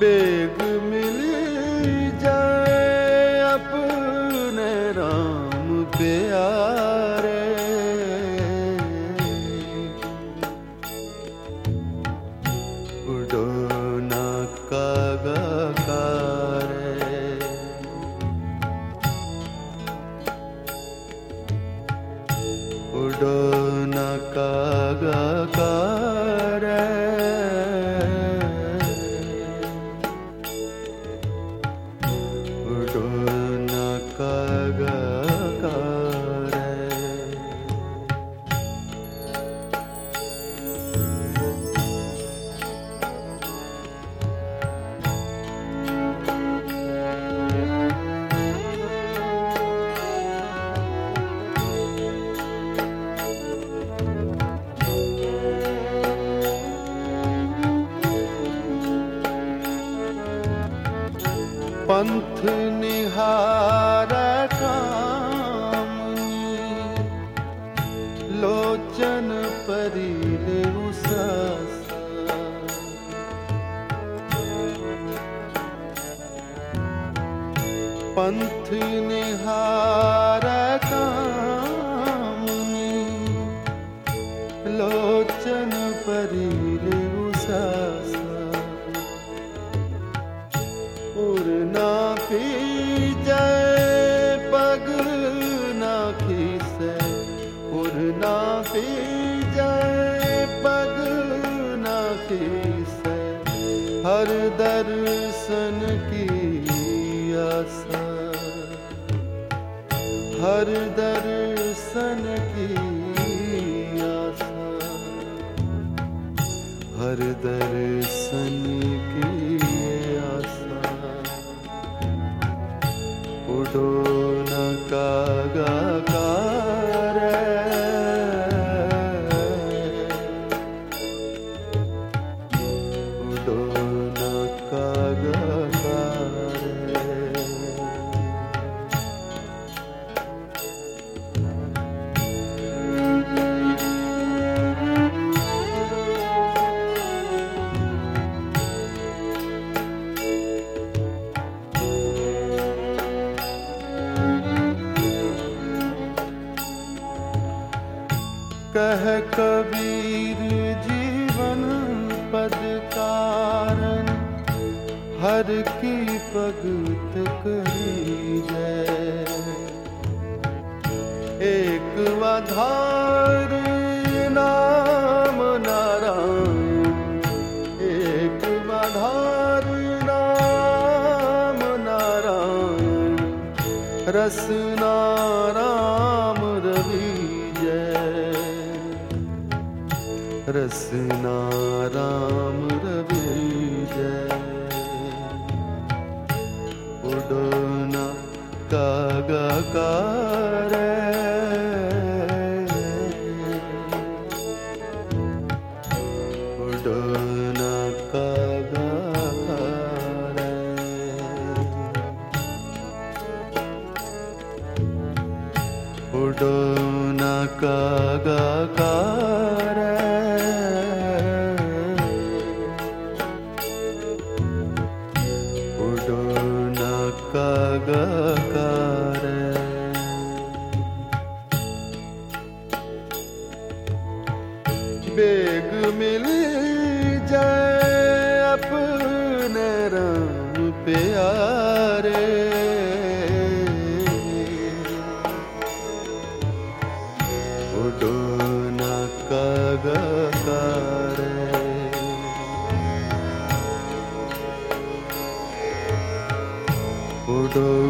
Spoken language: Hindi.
बेग मिली ग पन्थ निहार लोचन परि रु पन्थ निहार लोचन परि दर्शन की आशा। हर दर्शन की आशा। हर दर्शन की आशा। उडो न कागाकार कह कबीर जीवन पद कारण हर की भगत करी जय। एक आधार नाम नारायण, एक आधार नाम नारायण, रसना राम रवि जय। रसना राम रवि जय। उडोना कागाकार। उडोना कागाकार। उडो न कागाकार बेग मिल जाए अपने राम प्यारे। उडो न कागाकार Oh.